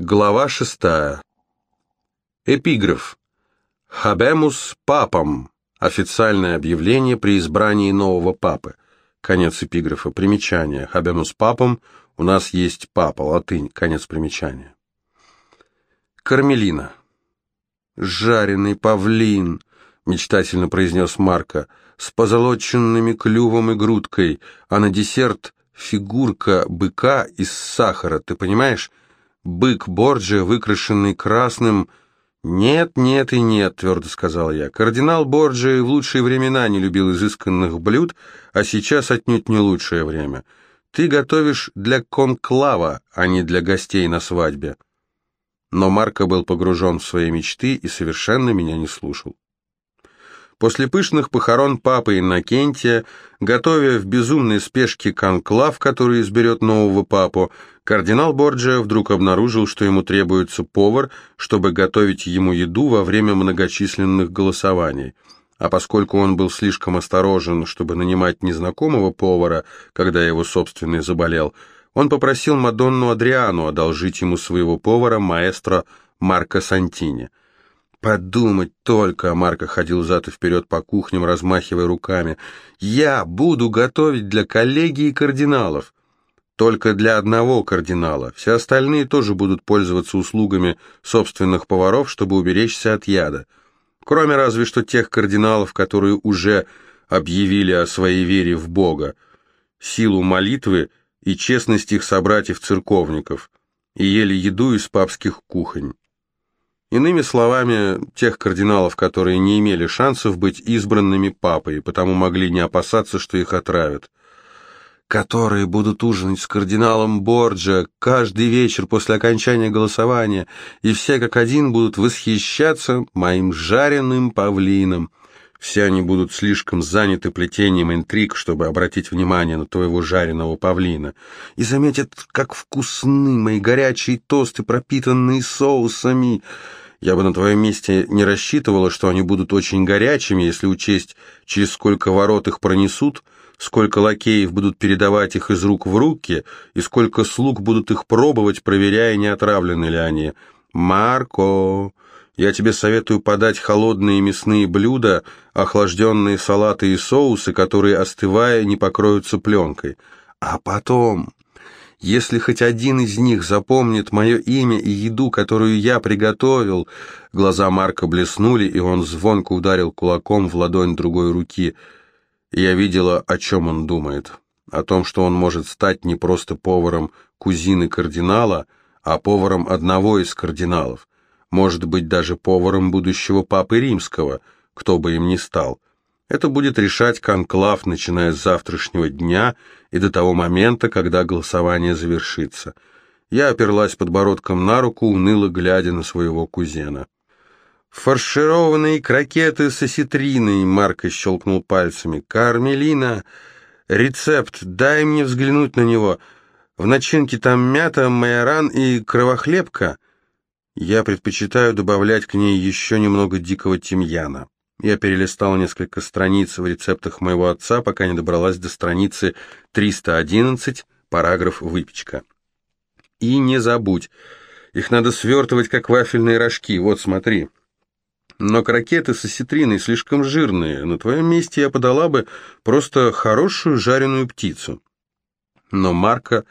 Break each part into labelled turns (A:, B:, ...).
A: Глава шестая. Эпиграф. «Хабемус папам» – официальное объявление при избрании нового папы. Конец эпиграфа. Примечание. «Хабемус папам» – у нас есть папа, латынь. Конец примечания. Кармелина. «Жареный павлин», – мечтательно произнес Марко, – «с позолоченными клювом и грудкой, а на десерт фигурка быка из сахара, ты понимаешь?» Бык Борджи, выкрашенный красным... «Нет, нет и нет», — твердо сказал я. «Кардинал Борджи в лучшие времена не любил изысканных блюд, а сейчас отнюдь не лучшее время. Ты готовишь для конклава, а не для гостей на свадьбе». Но Марко был погружен в свои мечты и совершенно меня не слушал. После пышных похорон папы Иннокентия, готовя в безумной спешке конклав, который изберет нового папу, кардинал Борджиа вдруг обнаружил, что ему требуется повар, чтобы готовить ему еду во время многочисленных голосований. А поскольку он был слишком осторожен, чтобы нанимать незнакомого повара, когда его собственный заболел, он попросил Мадонну Адриану одолжить ему своего повара, маэстро Марко Сантини – Подумать только, Марко ходил зад и вперед по кухням, размахивая руками. Я буду готовить для коллегии кардиналов. Только для одного кардинала. Все остальные тоже будут пользоваться услугами собственных поваров, чтобы уберечься от яда. Кроме разве что тех кардиналов, которые уже объявили о своей вере в Бога, силу молитвы и честность их собратьев-церковников, и ели еду из папских кухонь. Иными словами, тех кардиналов, которые не имели шансов быть избранными папой, потому могли не опасаться, что их отравят. Которые будут ужинать с кардиналом Борджа каждый вечер после окончания голосования, и все как один будут восхищаться моим жареным павлином. Все они будут слишком заняты плетением интриг, чтобы обратить внимание на твоего жареного павлина. И заметят, как вкусны мои горячие тосты, пропитанные соусами. Я бы на твоем месте не рассчитывала, что они будут очень горячими, если учесть, через сколько ворот их пронесут, сколько лакеев будут передавать их из рук в руки, и сколько слуг будут их пробовать, проверяя, не отравлены ли они. Марко, я тебе советую подать холодные мясные блюда, охлажденные салаты и соусы, которые, остывая, не покроются пленкой. А потом если хоть один из них запомнит мое имя и еду, которую я приготовил...» Глаза Марка блеснули, и он звонко ударил кулаком в ладонь другой руки. Я видела, о чем он думает. О том, что он может стать не просто поваром кузины кардинала, а поваром одного из кардиналов. Может быть, даже поваром будущего папы римского, кто бы им ни стал. Это будет решать конклав, начиная с завтрашнего дня и до того момента, когда голосование завершится. Я оперлась подбородком на руку, уныло глядя на своего кузена. «Фаршированные крокеты с осетриной», — Марко щелкнул пальцами. «Кармелина, рецепт, дай мне взглянуть на него. В начинке там мята, майоран и кровохлебка. Я предпочитаю добавлять к ней еще немного дикого тимьяна». Я перелистал несколько страниц в рецептах моего отца, пока не добралась до страницы 311, параграф «Выпечка». И не забудь, их надо свертывать, как вафельные рожки, вот смотри. Но крокеты с осетриной слишком жирные, на твоем месте я подала бы просто хорошую жареную птицу. Но Марко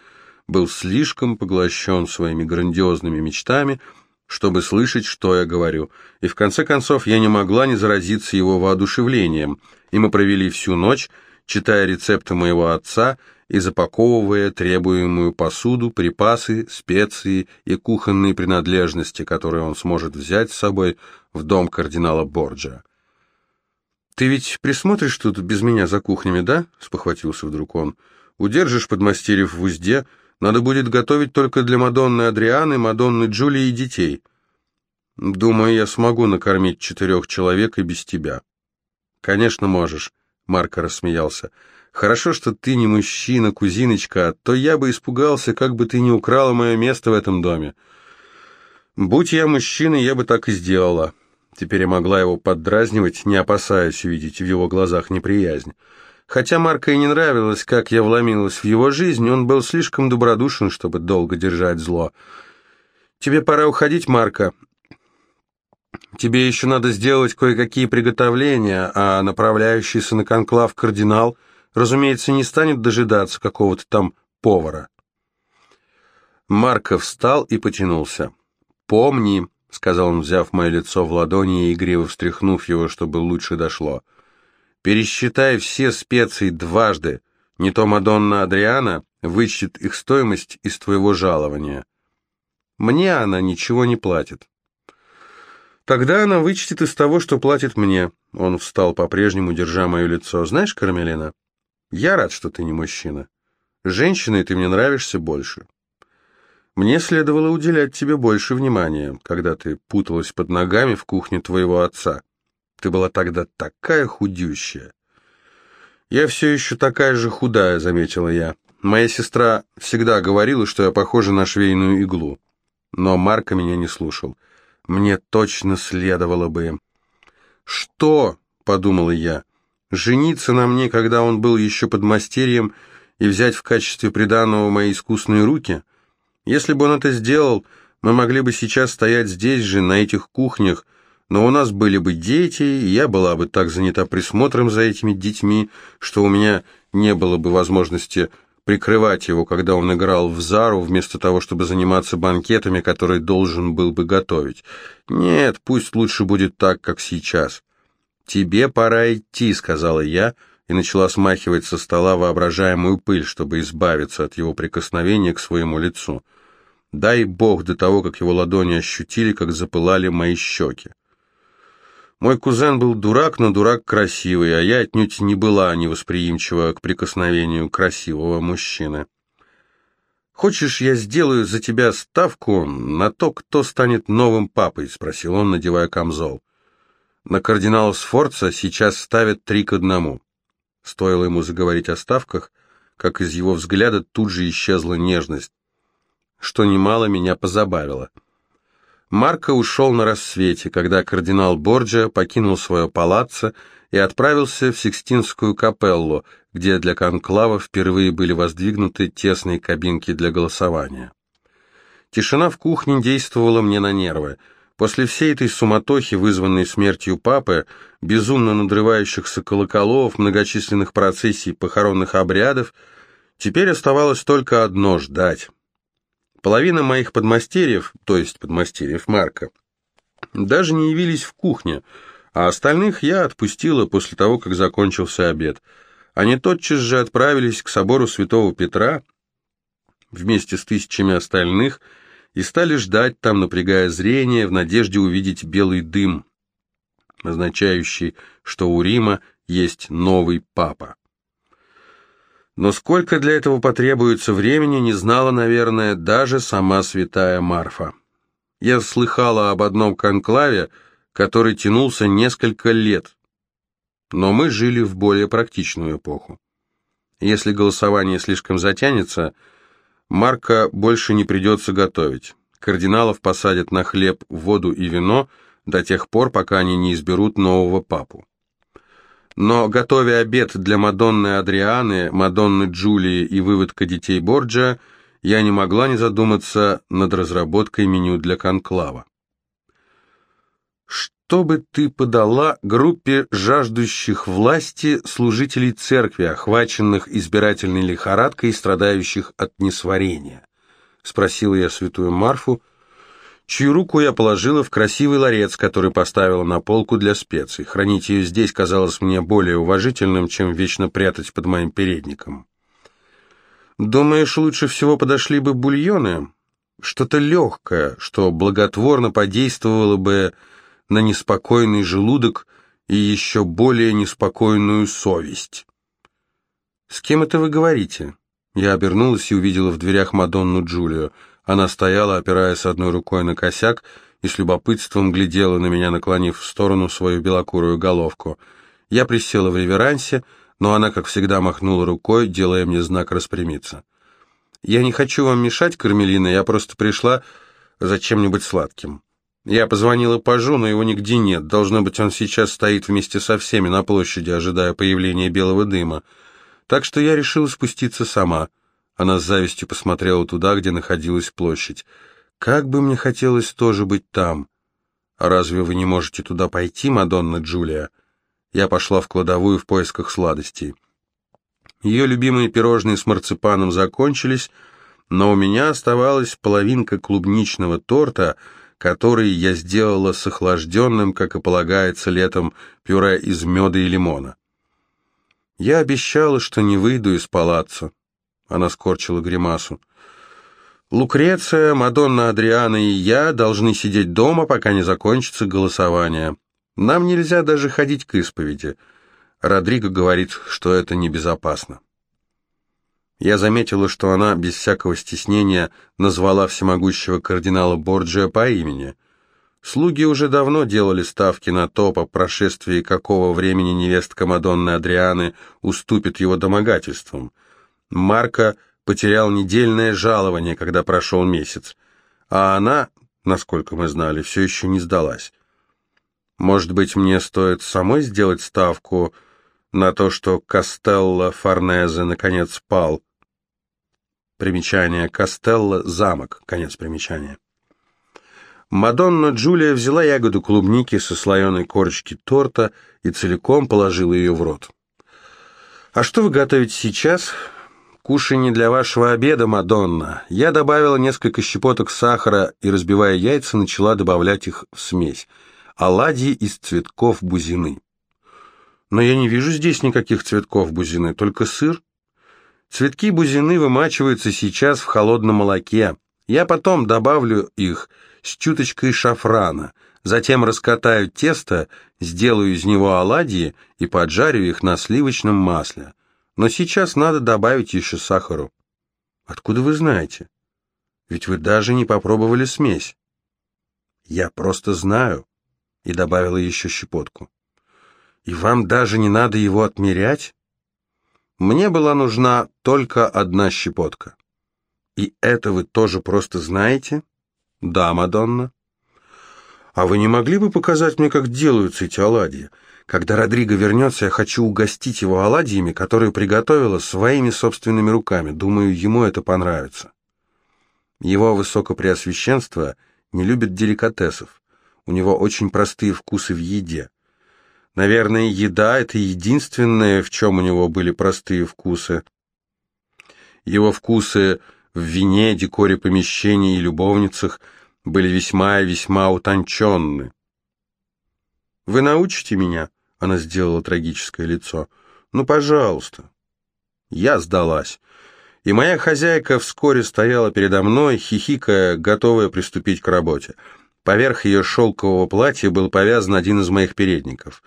A: был слишком поглощен своими грандиозными мечтами, чтобы слышать, что я говорю, и в конце концов я не могла не заразиться его воодушевлением, и мы провели всю ночь, читая рецепты моего отца и запаковывая требуемую посуду, припасы, специи и кухонные принадлежности, которые он сможет взять с собой в дом кардинала Борджа. «Ты ведь присмотришь тут без меня за кухнями, да?» — спохватился вдруг он. «Удержишь подмастерьев в узде, надо будет готовить только для Мадонны Адрианы, Мадонны Джулии и детей. Думаю, я смогу накормить четырех человек и без тебя. Конечно, можешь, Марко рассмеялся. Хорошо, что ты не мужчина, кузиночка, а то я бы испугался, как бы ты не украла мое место в этом доме. Будь я мужчиной, я бы так и сделала. Теперь я могла его поддразнивать, не опасаясь увидеть в его глазах неприязнь. Хотя Марко и не нравилось, как я вломилась в его жизнь, он был слишком добродушен, чтобы долго держать зло. «Тебе пора уходить, Марка. Тебе еще надо сделать кое-какие приготовления, а направляющийся на конклав кардинал, разумеется, не станет дожидаться какого-то там повара». Марко встал и потянулся. «Помни», — сказал он, взяв мое лицо в ладони и игриво встряхнув его, чтобы лучше дошло, — «пересчитай все специи дважды, не то Мадонна Адриана вычтет их стоимость из твоего жалования. Мне она ничего не платит». «Тогда она вычтет из того, что платит мне». Он встал по-прежнему, держа мое лицо. «Знаешь, Кармелина, я рад, что ты не мужчина. Женщиной ты мне нравишься больше. Мне следовало уделять тебе больше внимания, когда ты путалась под ногами в кухне твоего отца. Ты была тогда такая худющая. Я все еще такая же худая, заметила я. Моя сестра всегда говорила, что я похожа на швейную иглу. Но Марка меня не слушал. Мне точно следовало бы... «Что?» — подумала я. «Жениться на мне, когда он был еще под мастерьем, и взять в качестве приданого мои искусные руки?» Если бы он это сделал, мы могли бы сейчас стоять здесь же, на этих кухнях, но у нас были бы дети, и я была бы так занята присмотром за этими детьми, что у меня не было бы возможности прикрывать его, когда он играл в Зару, вместо того, чтобы заниматься банкетами, которые должен был бы готовить. Нет, пусть лучше будет так, как сейчас. «Тебе пора идти», — сказала я, и начала смахивать со стола воображаемую пыль, чтобы избавиться от его прикосновения к своему лицу. Дай бог до того, как его ладони ощутили, как запылали мои щеки. Мой кузен был дурак, но дурак красивый, а я отнюдь не была невосприимчива к прикосновению красивого мужчины. «Хочешь, я сделаю за тебя ставку на то, кто станет новым папой?» — спросил он, надевая камзол. «На кардинала Сфорца сейчас ставят три к одному». Стоило ему заговорить о ставках, как из его взгляда тут же исчезла нежность что немало меня позабавило. Марко ушел на рассвете, когда кардинал Борджа покинул свое палаццо и отправился в Сикстинскую капеллу, где для конклава впервые были воздвигнуты тесные кабинки для голосования. Тишина в кухне действовала мне на нервы. После всей этой суматохи, вызванной смертью папы, безумно надрывающихся колоколов, многочисленных процессий похоронных обрядов, теперь оставалось только одно — ждать. Половина моих подмастерьев, то есть подмастерьев Марка, даже не явились в кухне, а остальных я отпустила после того, как закончился обед. Они тотчас же отправились к собору святого Петра вместе с тысячами остальных и стали ждать там, напрягая зрение, в надежде увидеть белый дым, означающий, что у Рима есть новый папа. Но сколько для этого потребуется времени, не знала, наверное, даже сама святая Марфа. Я слыхала об одном конклаве, который тянулся несколько лет. Но мы жили в более практичную эпоху. Если голосование слишком затянется, Марка больше не придется готовить. Кардиналов посадят на хлеб, воду и вино до тех пор, пока они не изберут нового папу. Но, готовя обед для Мадонны Адрианы, Мадонны Джулии и выводка детей Борджа, я не могла не задуматься над разработкой меню для конклава. Что бы ты подала группе жаждущих власти служителей церкви, охваченных избирательной лихорадкой и страдающих от несварения? Спросила я святую Марфу, чью руку я положила в красивый ларец, который поставила на полку для специй. Хранить ее здесь казалось мне более уважительным, чем вечно прятать под моим передником. «Думаешь, лучше всего подошли бы бульоны? Что-то легкое, что благотворно подействовало бы на неспокойный желудок и еще более неспокойную совесть». «С кем это вы говорите?» Я обернулась и увидела в дверях Мадонну Джулию – она стояла, опираясь одной рукой на косяк, и с любопытством глядела на меня, наклонив в сторону свою белокурую головку. Я присела в реверансе, но она, как всегда, махнула рукой, делая мне знак распрямиться. «Я не хочу вам мешать, Кармелина, я просто пришла за чем-нибудь сладким. Я позвонила пажу, но его нигде нет. Должно быть, он сейчас стоит вместе со всеми на площади, ожидая появления белого дыма. Так что я решила спуститься сама». Она с завистью посмотрела туда, где находилась площадь. Как бы мне хотелось тоже быть там. А разве вы не можете туда пойти, Мадонна Джулия? Я пошла в кладовую в поисках сладостей. Ее любимые пирожные с марципаном закончились, но у меня оставалась половинка клубничного торта, который я сделала с охлажденным, как и полагается летом, пюре из меда и лимона. Я обещала, что не выйду из палаццо. Она скорчила гримасу. Лукреция, Мадонна Адриана и я должны сидеть дома, пока не закончится голосование. Нам нельзя даже ходить к исповеди. Родриго говорит, что это небезопасно. Я заметила, что она без всякого стеснения назвала всемогущего кардинала Борджиа по имени. Слуги уже давно делали ставки на то, по прошествии какого времени невестка Мадонны Адрианы уступит его домогательствам. Марко потерял недельное жалование, когда прошел месяц, а она, насколько мы знали, все еще не сдалась. Может быть, мне стоит самой сделать ставку на то, что Костелло Форнезе наконец пал? Примечание Костелло – замок, конец примечания. Мадонна Джулия взяла ягоду клубники со слоеной корочки торта и целиком положила ее в рот. «А что вы готовите сейчас?» «Кушай для вашего обеда, Мадонна». Я добавила несколько щепоток сахара и, разбивая яйца, начала добавлять их в смесь. Оладьи из цветков бузины. «Но я не вижу здесь никаких цветков бузины, только сыр». Цветки бузины вымачиваются сейчас в холодном молоке. Я потом добавлю их с чуточкой шафрана, затем раскатаю тесто, сделаю из него оладьи и поджарю их на сливочном масле. Но сейчас надо добавить еще сахару. Откуда вы знаете? Ведь вы даже не попробовали смесь. Я просто знаю. И добавила еще щепотку. И вам даже не надо его отмерять? Мне была нужна только одна щепотка. И это вы тоже просто знаете? Да, Мадонна. А вы не могли бы показать мне, как делаются эти оладьи? Когда Родриго вернется, я хочу угостить его оладьями, которые приготовила своими собственными руками. Думаю, ему это понравится. Его высокопреосвященство не любит деликатесов. У него очень простые вкусы в еде. Наверное, еда — это единственное, в чем у него были простые вкусы. Его вкусы в вине, декоре помещений и любовницах были весьма и весьма утонченны. «Вы научите меня?» — она сделала трагическое лицо. «Ну, пожалуйста». Я сдалась. И моя хозяйка вскоре стояла передо мной, хихикая, готовая приступить к работе. Поверх ее шелкового платья был повязан один из моих передников.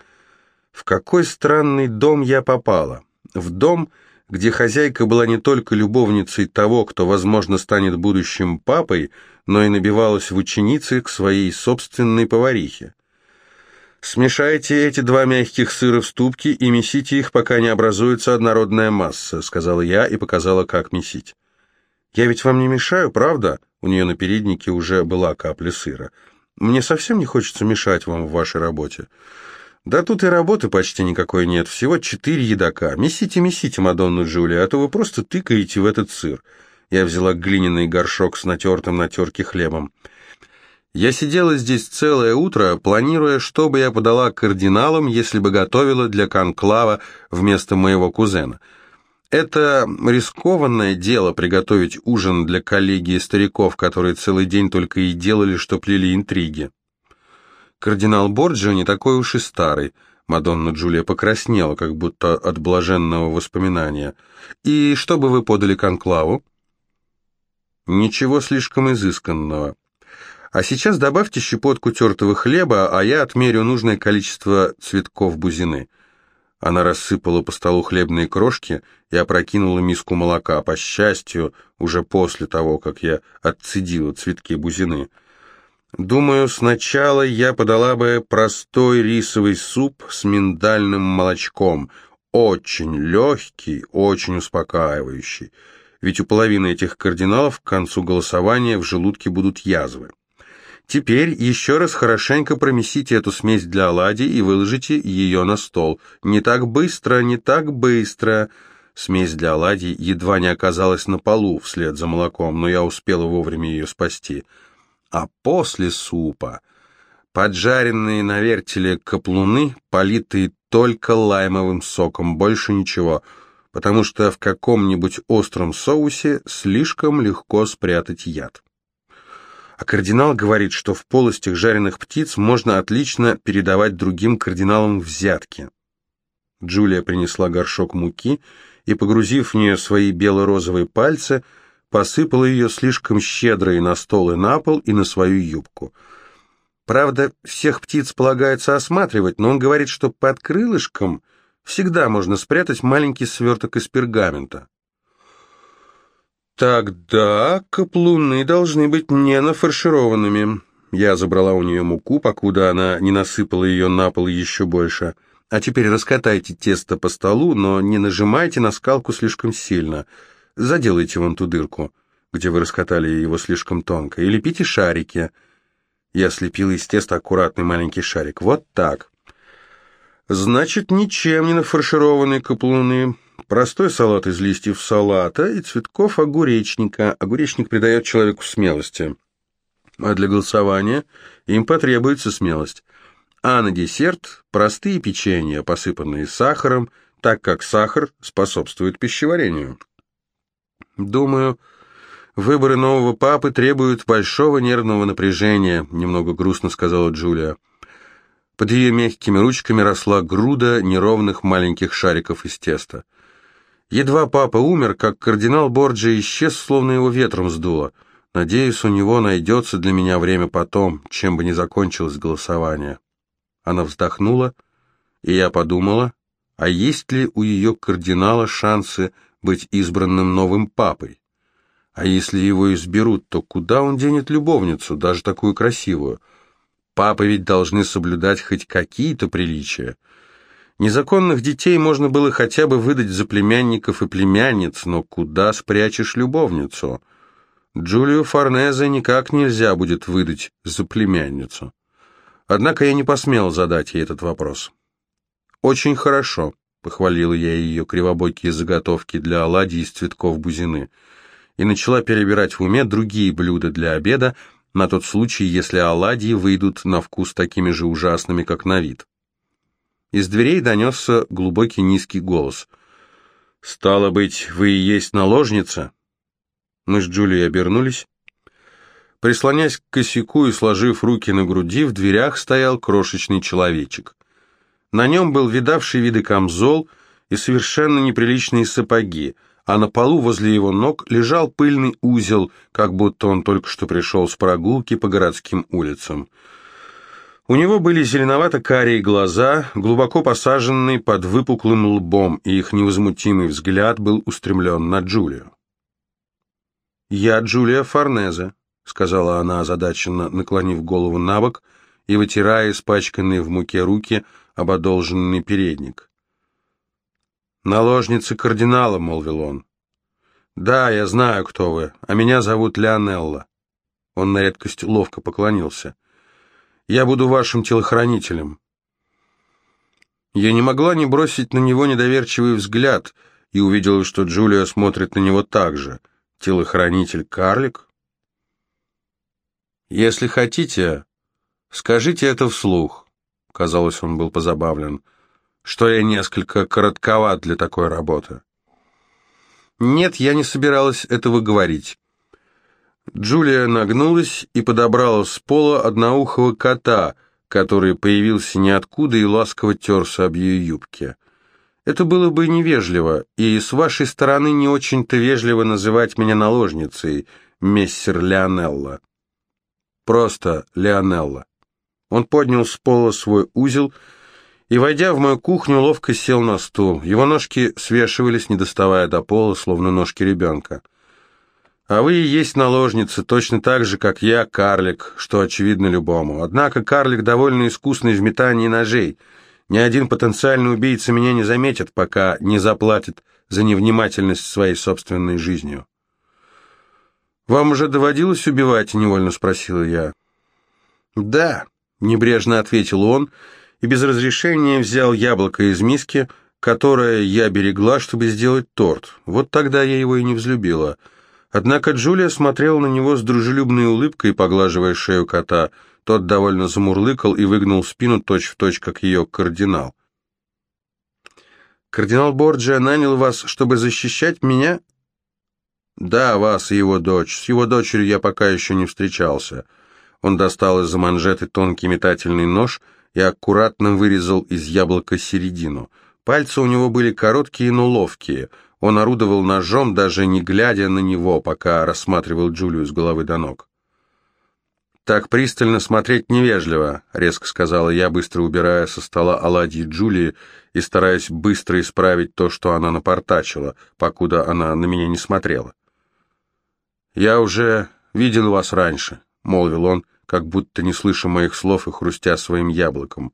A: В какой странный дом я попала? В дом, где хозяйка была не только любовницей того, кто, возможно, станет будущим папой, но и набивалась в ученицы к своей собственной поварихе. «Смешайте эти два мягких сыра в ступке и месите их, пока не образуется однородная масса», — сказала я и показала, как месить. «Я ведь вам не мешаю, правда?» У нее на переднике уже была капля сыра. «Мне совсем не хочется мешать вам в вашей работе». «Да тут и работы почти никакой нет, всего четыре едока. Месите, месите, Мадонна Джулия, а то вы просто тыкаете в этот сыр». Я взяла глиняный горшок с натертым на терке хлебом. Я сидела здесь целое утро, планируя, что бы я подала кардиналам, если бы готовила для конклава вместо моего кузена. Это рискованное дело приготовить ужин для коллегии стариков, которые целый день только и делали, что плели интриги. Кардинал Борджио не такой уж и старый. Мадонна Джулия покраснела, как будто от блаженного воспоминания. «И что бы вы подали конклаву?» «Ничего слишком изысканного. А сейчас добавьте щепотку тертого хлеба, а я отмерю нужное количество цветков бузины». Она рассыпала по столу хлебные крошки и опрокинула миску молока, по счастью, уже после того, как я отцедила цветки бузины. Думаю, сначала я подала бы простой рисовый суп с миндальным молочком, очень легкий, очень успокаивающий, ведь у половины этих кардиналов к концу голосования в желудке будут язвы. Теперь еще раз хорошенько промесите эту смесь для оладий и выложите ее на стол. Не так быстро, не так быстро. Смесь для оладий едва не оказалась на полу вслед за молоком, но я успела вовремя ее спасти. А после супа поджаренные на вертеле каплуны, политые только лаймовым соком, больше ничего, потому что в каком-нибудь остром соусе слишком легко спрятать яд. А кардинал говорит, что в полостях жареных птиц можно отлично передавать другим кардиналам взятки. Джулия принесла горшок муки и, погрузив в нее свои бело-розовые пальцы, посыпала ее слишком щедро и на стол, и на пол, и на свою юбку. Правда, всех птиц полагается осматривать, но он говорит, что под крылышком всегда можно спрятать маленький сверток из пергамента. Тогда каплуны должны быть не нафаршированными. Я забрала у нее муку, покуда она не насыпала ее на пол еще больше. А теперь раскатайте тесто по столу, но не нажимайте на скалку слишком сильно. Заделайте вон ту дырку, где вы раскатали его слишком тонко, и лепите шарики. Я слепила из теста аккуратный маленький шарик. Вот так. Значит, ничем не нафаршированные каплуны. Простой салат из листьев салата и цветков огуречника. Огуречник придает человеку смелости. А для голосования им потребуется смелость. А на десерт простые печенья, посыпанные сахаром, так как сахар способствует пищеварению. Думаю, выборы нового папы требуют большого нервного напряжения, немного грустно сказала Джулия. Под ее мягкими ручками росла груда неровных маленьких шариков из теста. Едва папа умер, как кардинал Борджи исчез, словно его ветром сдуло. Надеюсь, у него найдется для меня время потом, чем бы ни закончилось голосование. Она вздохнула, и я подумала, а есть ли у ее кардинала шансы быть избранным новым папой? А если его изберут, то куда он денет любовницу, даже такую красивую? Папы ведь должны соблюдать хоть какие-то приличия. Незаконных детей можно было хотя бы выдать за племянников и племянниц, но куда спрячешь любовницу? Джулию Форнезе никак нельзя будет выдать за племянницу. Однако я не посмел задать ей этот вопрос. «Очень хорошо», — похвалила я ее кривобокие заготовки для оладий из цветков бузины, и начала перебирать в уме другие блюда для обеда, на тот случай, если оладьи выйдут на вкус такими же ужасными, как на вид. Из дверей донесся глубокий низкий голос. «Стало быть, вы и есть наложница?» Мы с Джулией обернулись. Прислонясь к косяку и сложив руки на груди, в дверях стоял крошечный человечек. На нем был видавший виды камзол и совершенно неприличные сапоги, а на полу возле его ног лежал пыльный узел, как будто он только что пришел с прогулки по городским улицам. У него были зеленовато-карие глаза, глубоко посаженные под выпуклым лбом, и их невозмутимый взгляд был устремлен на Джулию. «Я Джулия Форнезе», — сказала она озадаченно, наклонив голову на бок и вытирая испачканные в муке руки об одолженный передник. «Наложница кардинала», — молвил он. «Да, я знаю, кто вы, а меня зовут Леонелла». Он на редкость ловко поклонился. Я буду вашим телохранителем». Я не могла не бросить на него недоверчивый взгляд и увидела, что Джулия смотрит на него так же. Телохранитель-карлик? «Если хотите, скажите это вслух», — казалось, он был позабавлен, «что я несколько коротковат для такой работы». Нет, я не собиралась этого говорить. Джулия нагнулась и подобрала с пола одноухого кота, который появился ниоткуда и ласково терся об ее юбке. Это было бы невежливо, и с вашей стороны не очень-то вежливо называть меня наложницей, мессер Леонелла. Просто Леонелла. Он поднял с пола свой узел и, войдя в мою кухню, ловко сел на стул. Его ножки свешивались, не доставая до пола, словно ножки ребенка. А вы и есть наложница, точно так же, как я, карлик, что очевидно любому. Однако карлик довольно искусный в метании ножей. Ни один потенциальный убийца меня не заметит, пока не заплатит за невнимательность своей собственной жизнью. «Вам уже доводилось убивать?» — невольно спросила я. «Да», — небрежно ответил он, и без разрешения взял яблоко из миски, которое я берегла, чтобы сделать торт. Вот тогда я его и не взлюбила — Однако Джулия смотрела на него с дружелюбной улыбкой, поглаживая шею кота. Тот довольно замурлыкал и выгнул спину точь-в-точь, точь, как ее кардинал. «Кардинал Борджиа нанял вас, чтобы защищать меня?» «Да, вас и его дочь. С его дочерью я пока еще не встречался». Он достал из-за манжеты тонкий метательный нож и аккуратно вырезал из яблока середину. Пальцы у него были короткие, но ловкие — он орудовал ножом, даже не глядя на него, пока рассматривал Джулию с головы до ног. «Так пристально смотреть невежливо», — резко сказала я, быстро убирая со стола оладьи Джулии и стараясь быстро исправить то, что она напортачила, покуда она на меня не смотрела. «Я уже видел вас раньше», — молвил он, как будто не слыша моих слов и хрустя своим яблоком.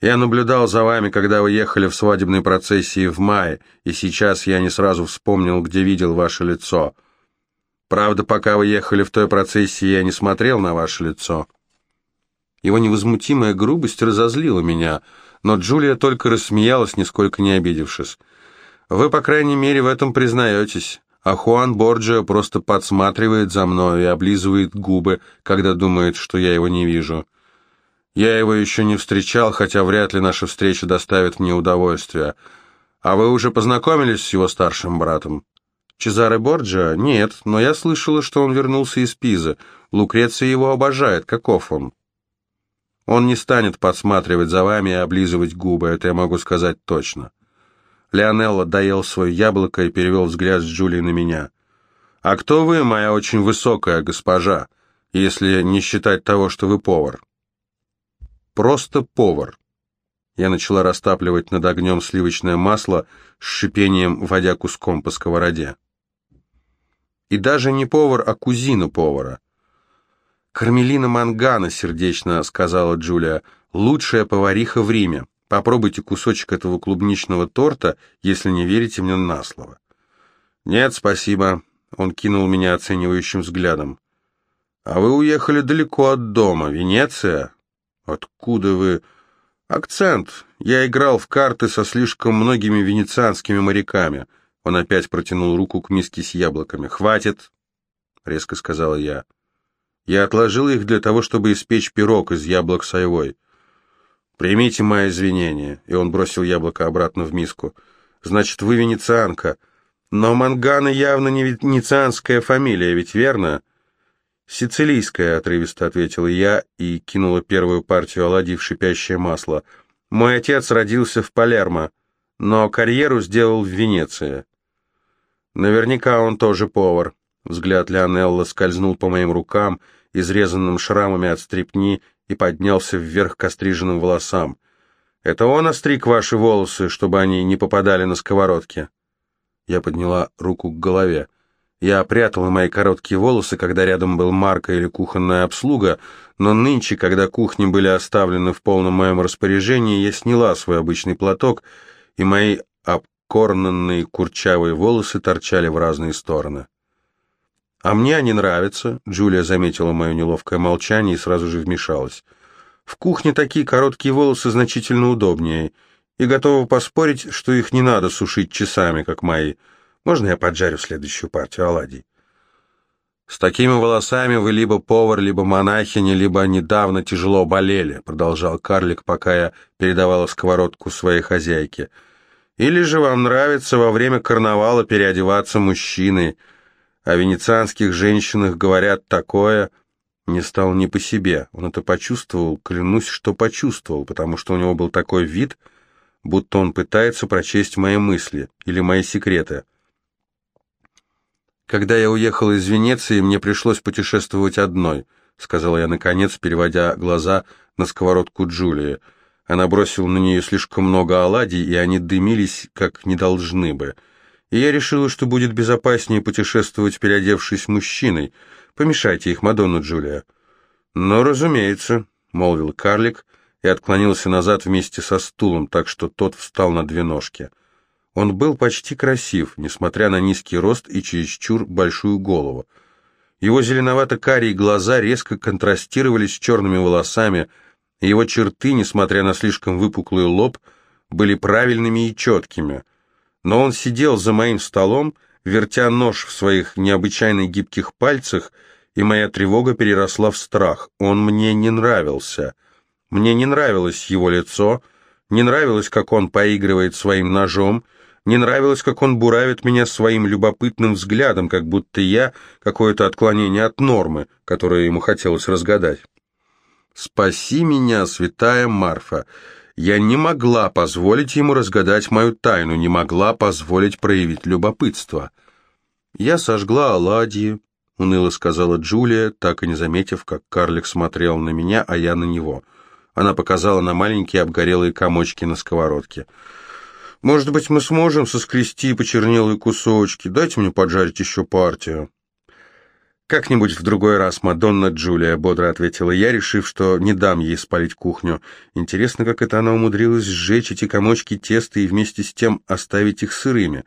A: Я наблюдал за вами, когда вы ехали в свадебной процессии в мае, и сейчас я не сразу вспомнил, где видел ваше лицо. Правда, пока вы ехали в той процессии, я не смотрел на ваше лицо. Его невозмутимая грубость разозлила меня, но Джулия только рассмеялась, нисколько не обидевшись. Вы, по крайней мере, в этом признаетесь, а Хуан Борджио просто подсматривает за мной и облизывает губы, когда думает, что я его не вижу. Я его еще не встречал, хотя вряд ли наша встреча доставит мне удовольствие. А вы уже познакомились с его старшим братом? Чезаре Борджиа? Нет, но я слышала, что он вернулся из Пизы. Лукреция его обожает. Каков он? Он не станет подсматривать за вами и облизывать губы, это я могу сказать точно. Леонелло доел свое яблоко и перевел взгляд с Джулии на меня. «А кто вы, моя очень высокая госпожа, если не считать того, что вы повар?» Просто повар. Я начала растапливать над огнем сливочное масло с шипением, водя куском по сковороде. И даже не повар, а кузина повара. «Кармелина Мангана», — сердечно сказала Джулия, — «лучшая повариха в Риме. Попробуйте кусочек этого клубничного торта, если не верите мне на слово». «Нет, спасибо», — он кинул меня оценивающим взглядом. «А вы уехали далеко от дома. Венеция? «Откуда вы...» «Акцент. Я играл в карты со слишком многими венецианскими моряками». Он опять протянул руку к миске с яблоками. «Хватит!» — резко сказала я. «Я отложил их для того, чтобы испечь пирог из яблок с айвой. Примите мои извинения». И он бросил яблоко обратно в миску. «Значит, вы венецианка. Но Мангана явно не венецианская фамилия, ведь верно?» «Сицилийская», — отрывисто ответила я и кинула первую партию оладий в шипящее масло. «Мой отец родился в Палермо, но карьеру сделал в Венеции». «Наверняка он тоже повар». Взгляд Леонелла скользнул по моим рукам, изрезанным шрамами от стрепни, и поднялся вверх к остриженным волосам. «Это он остриг ваши волосы, чтобы они не попадали на сковородки?» Я подняла руку к голове. Я прятала мои короткие волосы, когда рядом был Марка или кухонная обслуга, но нынче, когда кухни были оставлены в полном моем распоряжении, я сняла свой обычный платок, и мои обкорнанные курчавые волосы торчали в разные стороны. «А мне они нравятся», — Джулия заметила мое неловкое молчание и сразу же вмешалась. «В кухне такие короткие волосы значительно удобнее, и готова поспорить, что их не надо сушить часами, как мои». Можно я поджарю следующую партию оладий? С такими волосами вы либо повар, либо монахиня, либо недавно тяжело болели, продолжал карлик, пока я передавала сковородку своей хозяйке. Или же вам нравится во время карнавала переодеваться мужчиной. О венецианских женщинах говорят такое... Не стал не по себе. Он это почувствовал, клянусь, что почувствовал, потому что у него был такой вид, будто он пытается прочесть мои мысли или мои секреты. «Когда я уехал из Венеции, мне пришлось путешествовать одной», — сказала я наконец, переводя глаза на сковородку Джулии. Она бросила на нее слишком много оладий, и они дымились, как не должны бы. И я решила, что будет безопаснее путешествовать, переодевшись мужчиной. Помешайте их, Мадонна Джулия. «Ну, разумеется», — молвил карлик и отклонился назад вместе со стулом, так что тот встал на две ножки. Он был почти красив, несмотря на низкий рост и чересчур большую голову. Его зеленовато-карие глаза резко контрастировали с черными волосами, и его черты, несмотря на слишком выпуклый лоб, были правильными и четкими. Но он сидел за моим столом, вертя нож в своих необычайно гибких пальцах, и моя тревога переросла в страх. Он мне не нравился. Мне не нравилось его лицо, не нравилось, как он поигрывает своим ножом, не нравилось, как он буравит меня своим любопытным взглядом, как будто я какое-то отклонение от нормы, которое ему хотелось разгадать. «Спаси меня, святая Марфа!» Я не могла позволить ему разгадать мою тайну, не могла позволить проявить любопытство. Я сожгла оладьи, — уныло сказала Джулия, так и не заметив, как карлик смотрел на меня, а я на него. Она показала на маленькие обгорелые комочки на сковородке. «Может быть, мы сможем соскрести почернелые кусочки? Дайте мне поджарить еще партию». «Как-нибудь в другой раз, Мадонна Джулия», — бодро ответила я, решив, что не дам ей спалить кухню. Интересно, как это она умудрилась сжечь эти комочки теста и вместе с тем оставить их сырыми.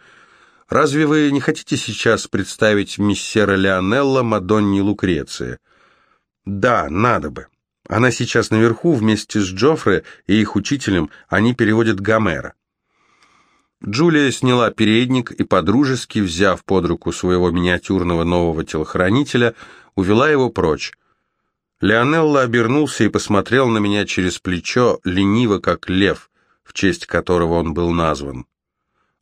A: Разве вы не хотите сейчас представить миссера Леонелла Мадонни Лукреции? Да, надо бы. Она сейчас наверху вместе с Джоффре и их учителем, они переводят Гомера. Джулия сняла передник и, подружески взяв под руку своего миниатюрного нового телохранителя, увела его прочь. Леонелло обернулся и посмотрел на меня через плечо, лениво, как лев, в честь которого он был назван.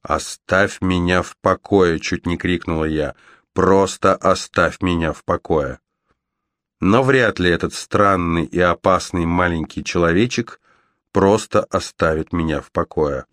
A: «Оставь меня в покое!» — чуть не крикнула я. «Просто оставь меня в покое!» Но вряд ли этот странный и опасный маленький человечек просто оставит меня в покое.